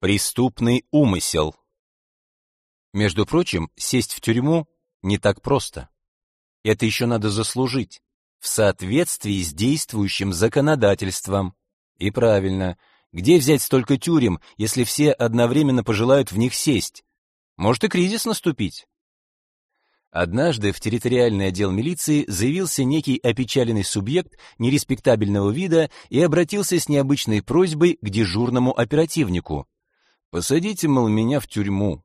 Преступный умысел. Между прочим, сесть в тюрьму не так просто. Это еще надо заслужить в соответствии с действующим законодательством. И правильно, где взять столько тюрем, если все одновременно пожелают в них сесть? Может и кризис наступить. Однажды в территориальный отдел милиции заявился некий опечаленный субъект нереспектабельного вида и обратился с необычной просьбой к дежурному оперативнику. Посадите, мол, меня в тюрьму.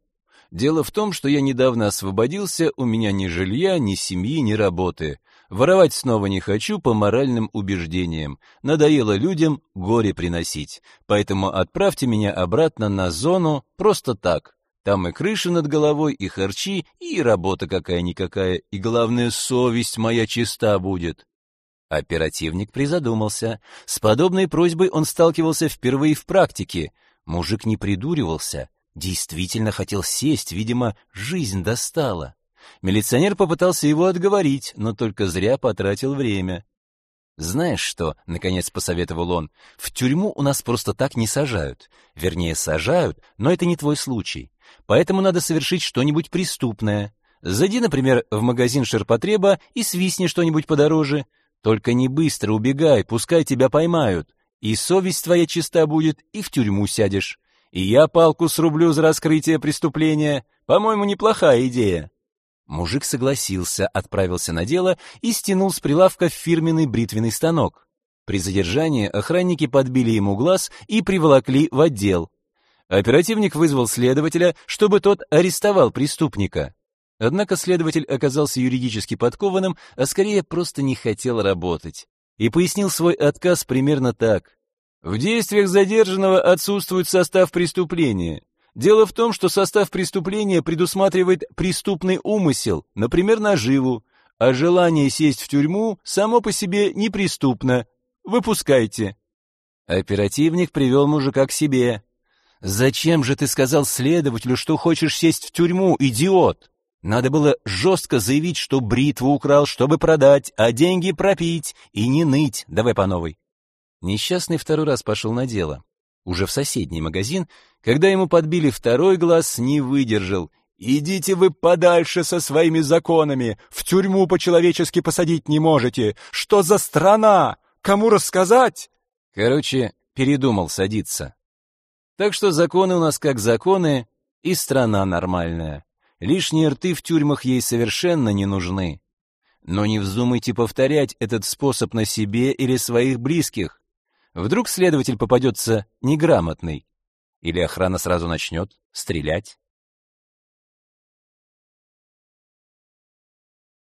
Дело в том, что я недавно освободился, у меня ни жилья, ни семьи, ни работы. Воровать снова не хочу по моральным убеждениям. Надоело людям горе приносить. Поэтому отправьте меня обратно на зону просто так. Там и крыша над головой, и харчи, и работа какая-никакая, и главное, совесть моя чиста будет. Оперативник призадумался. С подобной просьбой он сталкивался впервые в практике — Мужик не придуривался, действительно хотел сесть, видимо, жизнь достала. Милиционер попытался его отговорить, но только зря потратил время. «Знаешь что?» — наконец посоветовал он. «В тюрьму у нас просто так не сажают. Вернее, сажают, но это не твой случай. Поэтому надо совершить что-нибудь преступное. Зайди, например, в магазин ширпотреба и свистни что-нибудь подороже. Только не быстро убегай, пускай тебя поймают. И совесть твоя чиста будет, и в тюрьму сядешь. И я палку срублю за раскрытие преступления. По-моему, неплохая идея. Мужик согласился, отправился на дело и стянул с прилавка фирменный бритвенный станок. При задержании охранники подбили ему глаз и приволокли в отдел. Оперативник вызвал следователя, чтобы тот арестовал преступника. Однако следователь оказался юридически подкованным, а скорее просто не хотел работать и пояснил свой отказ примерно так. В действиях задержанного отсутствует состав преступления. Дело в том, что состав преступления предусматривает преступный умысел, например, наживу, а желание сесть в тюрьму само по себе неприступно. Выпускайте. Оперативник привел мужика к себе. Зачем же ты сказал следователю, что хочешь сесть в тюрьму, идиот? Надо было жестко заявить, что бритву украл, чтобы продать, а деньги пропить, и не ныть, давай по новой. Несчастный второй раз пошел на дело. Уже в соседний магазин, когда ему подбили второй глаз, не выдержал. «Идите вы подальше со своими законами! В тюрьму по-человечески посадить не можете! Что за страна? Кому рассказать?» Короче, передумал садиться. Так что законы у нас как законы, и страна нормальная. Лишние рты в тюрьмах ей совершенно не нужны. Но не вздумайте повторять этот способ на себе или своих близких. Вдруг следователь попадется неграмотный. Или охрана сразу начнет стрелять.